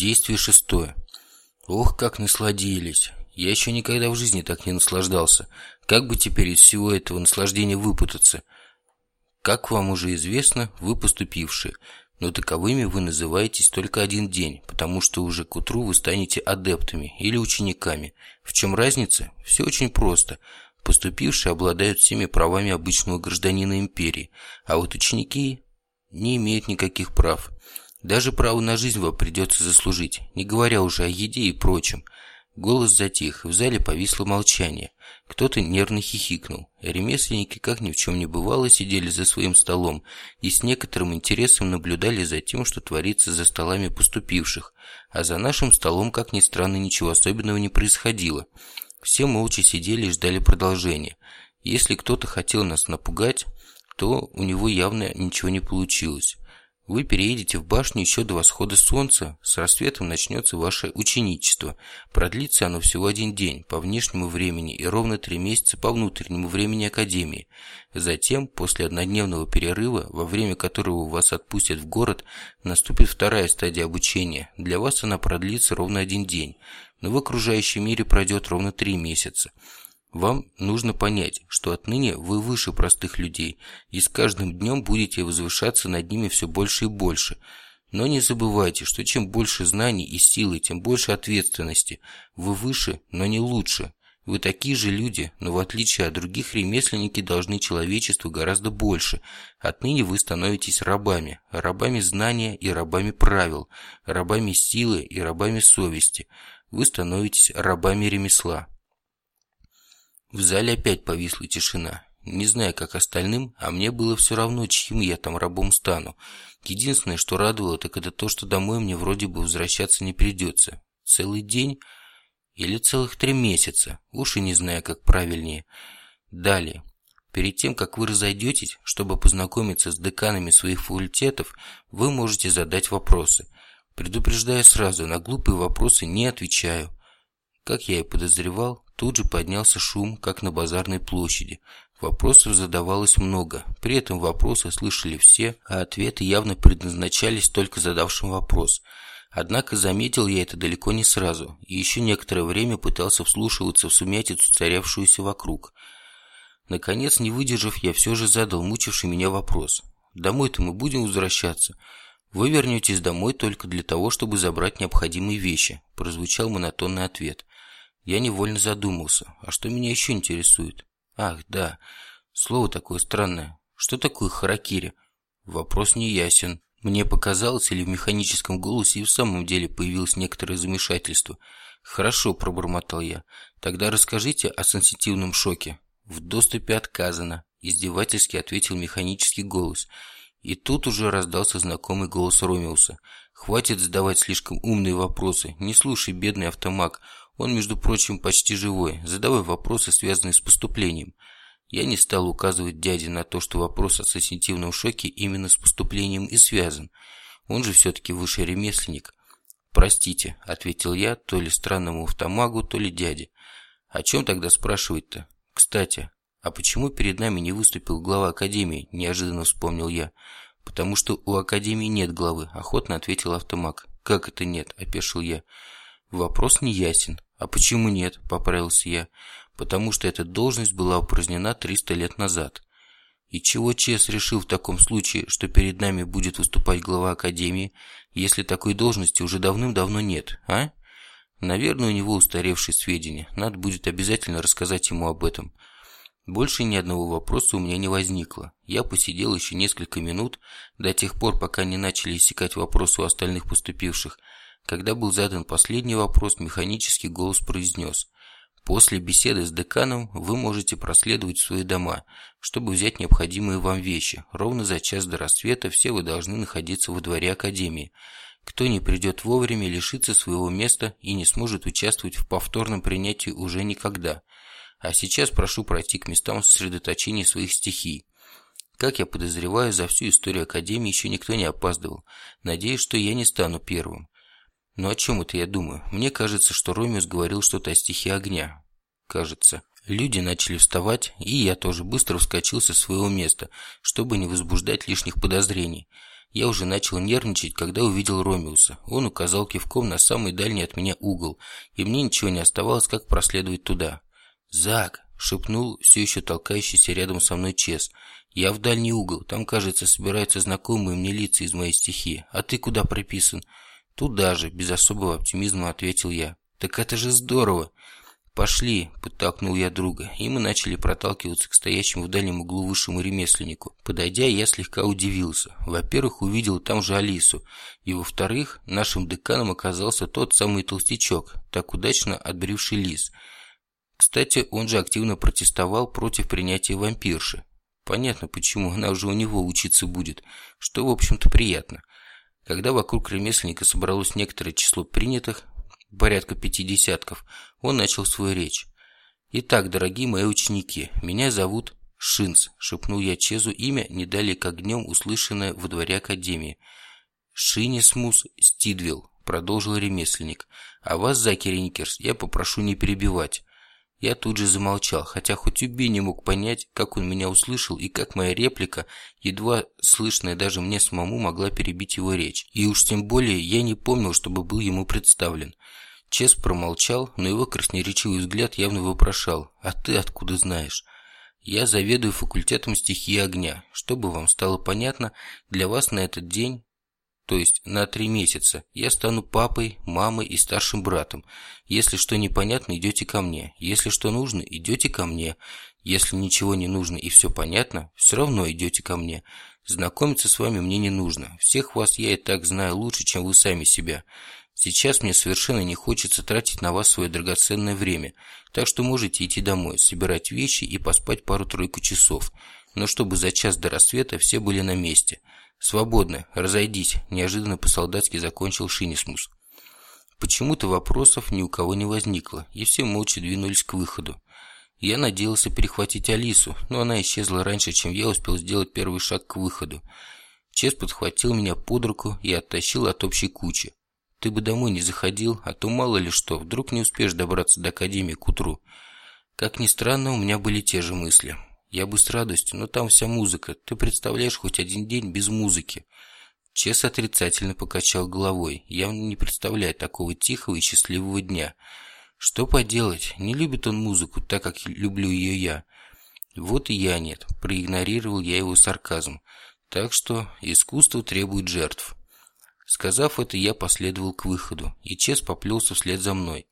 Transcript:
Действие шестое. Ох, как насладились. Я еще никогда в жизни так не наслаждался. Как бы теперь из всего этого наслаждения выпутаться? Как вам уже известно, вы поступившие, но таковыми вы называетесь только один день, потому что уже к утру вы станете адептами или учениками. В чем разница? Все очень просто. Поступившие обладают всеми правами обычного гражданина империи, а вот ученики не имеют никаких прав. Даже право на жизнь вам придется заслужить, не говоря уже о еде и прочем. Голос затих, в зале повисло молчание. Кто-то нервно хихикнул. Ремесленники, как ни в чем не бывало, сидели за своим столом и с некоторым интересом наблюдали за тем, что творится за столами поступивших. А за нашим столом, как ни странно, ничего особенного не происходило. Все молча сидели и ждали продолжения. Если кто-то хотел нас напугать, то у него явно ничего не получилось. Вы переедете в башню еще до восхода солнца, с рассветом начнется ваше ученичество. Продлится оно всего один день по внешнему времени и ровно три месяца по внутреннему времени Академии. Затем, после однодневного перерыва, во время которого вас отпустят в город, наступит вторая стадия обучения. Для вас она продлится ровно один день, но в окружающем мире пройдет ровно три месяца. Вам нужно понять, что отныне вы выше простых людей, и с каждым днем будете возвышаться над ними все больше и больше. Но не забывайте, что чем больше знаний и силы, тем больше ответственности. Вы выше, но не лучше. Вы такие же люди, но в отличие от других ремесленники должны человечеству гораздо больше. Отныне вы становитесь рабами. Рабами знания и рабами правил. Рабами силы и рабами совести. Вы становитесь рабами ремесла. В зале опять повисла тишина. Не знаю, как остальным, а мне было все равно, чьим я там рабом стану. Единственное, что радовало, так это то, что домой мне вроде бы возвращаться не придется. Целый день или целых три месяца. Уж и не знаю, как правильнее. Далее. Перед тем, как вы разойдетесь, чтобы познакомиться с деканами своих факультетов, вы можете задать вопросы. Предупреждаю сразу, на глупые вопросы не отвечаю. Как я и подозревал, тут же поднялся шум, как на базарной площади. Вопросов задавалось много, при этом вопросы слышали все, а ответы явно предназначались только задавшим вопрос. Однако заметил я это далеко не сразу, и еще некоторое время пытался вслушиваться в сумятицу, царявшуюся вокруг. Наконец, не выдержав, я все же задал мучивший меня вопрос. «Домой-то мы будем возвращаться?» «Вы вернетесь домой только для того, чтобы забрать необходимые вещи», прозвучал монотонный ответ. Я невольно задумался. А что меня еще интересует? Ах, да. Слово такое странное. Что такое харакири? Вопрос не ясен. Мне показалось, или в механическом голосе и в самом деле появилось некоторое замешательство. «Хорошо», – пробормотал я. «Тогда расскажите о сенситивном шоке». «В доступе отказано», – издевательски ответил механический голос. И тут уже раздался знакомый голос Ромеуса. «Хватит задавать слишком умные вопросы. Не слушай, бедный автомаг. Он, между прочим, почти живой. Задавай вопросы, связанные с поступлением. Я не стал указывать дяде на то, что вопрос о сенситивном шоке именно с поступлением и связан. Он же все-таки высший ремесленник. «Простите», — ответил я, то ли странному автомагу, то ли дяде. «О чем тогда спрашивать-то? Кстати, а почему перед нами не выступил глава Академии?» – неожиданно вспомнил я. «Потому что у Академии нет главы», – охотно ответил автомаг. «Как это нет?» – опешил я. «Вопрос не ясен. «А почему нет?» – поправился я. «Потому что эта должность была упразднена 300 лет назад». И чего Чес решил в таком случае, что перед нами будет выступать глава Академии, если такой должности уже давным-давно нет, а? Наверное, у него устаревшие сведения. Надо будет обязательно рассказать ему об этом. Больше ни одного вопроса у меня не возникло. Я посидел еще несколько минут, до тех пор, пока не начали иссякать вопросы у остальных поступивших, когда был задан последний вопрос, механический голос произнес «После беседы с деканом вы можете проследовать в свои дома, чтобы взять необходимые вам вещи. Ровно за час до рассвета все вы должны находиться во дворе Академии. Кто не придет вовремя, лишится своего места и не сможет участвовать в повторном принятии уже никогда. А сейчас прошу пройти к местам сосредоточения своих стихий. Как я подозреваю, за всю историю Академии еще никто не опаздывал. Надеюсь, что я не стану первым. Но о чем это я думаю? Мне кажется, что Ромеус говорил что-то о стихии огня. Кажется. Люди начали вставать, и я тоже быстро вскочил со своего места, чтобы не возбуждать лишних подозрений. Я уже начал нервничать, когда увидел Ромеуса. Он указал кивком на самый дальний от меня угол, и мне ничего не оставалось, как проследовать туда. «Зак!» – шепнул все еще толкающийся рядом со мной Чес. «Я в дальний угол. Там, кажется, собираются знакомые мне лица из моей стихи. А ты куда прописан?» «Туда же», – без особого оптимизма ответил я. «Так это же здорово!» «Пошли», – подтолкнул я друга, и мы начали проталкиваться к стоящему в дальнем углу высшему ремесленнику. Подойдя, я слегка удивился. Во-первых, увидел там же Алису, и во-вторых, нашим деканом оказался тот самый толстячок, так удачно отбривший лис. Кстати, он же активно протестовал против принятия вампирши. Понятно, почему, она уже у него учиться будет, что, в общем-то, приятно. Когда вокруг ремесленника собралось некоторое число принятых, порядка пяти десятков, он начал свою речь. «Итак, дорогие мои ученики, меня зовут Шинц», – шепнул я Чезу имя, не далее как днем услышанное во дворе Академии. «Шинисмус Стидвилл», – продолжил ремесленник. «А вас, Заки Ренкерс, я попрошу не перебивать». Я тут же замолчал, хотя хоть убей не мог понять, как он меня услышал и как моя реплика, едва слышная даже мне самому, могла перебить его речь. И уж тем более я не помнил, чтобы был ему представлен. Чес промолчал, но его красноречивый взгляд явно вопрошал «А ты откуда знаешь?» «Я заведую факультетом стихии огня. Чтобы вам стало понятно, для вас на этот день то есть на три месяца, я стану папой, мамой и старшим братом. Если что непонятно, идете ко мне. Если что нужно, идете ко мне. Если ничего не нужно и все понятно, все равно идете ко мне. Знакомиться с вами мне не нужно. Всех вас я и так знаю лучше, чем вы сами себя. Сейчас мне совершенно не хочется тратить на вас свое драгоценное время, так что можете идти домой, собирать вещи и поспать пару-тройку часов. Но чтобы за час до рассвета все были на месте – «Свободны, разойдись», – неожиданно по-солдатски закончил Шинисмус. Почему-то вопросов ни у кого не возникло, и все молча двинулись к выходу. Я надеялся перехватить Алису, но она исчезла раньше, чем я успел сделать первый шаг к выходу. Чес подхватил меня под руку и оттащил от общей кучи. «Ты бы домой не заходил, а то мало ли что, вдруг не успеешь добраться до Академии к утру». Как ни странно, у меня были те же мысли. Я бы с радостью, но там вся музыка. Ты представляешь хоть один день без музыки? Чес отрицательно покачал головой, явно не представляя такого тихого и счастливого дня. Что поделать, не любит он музыку так, как люблю ее я. Вот и я нет, проигнорировал я его сарказм. Так что искусство требует жертв. Сказав это, я последовал к выходу, и Чес поплелся вслед за мной.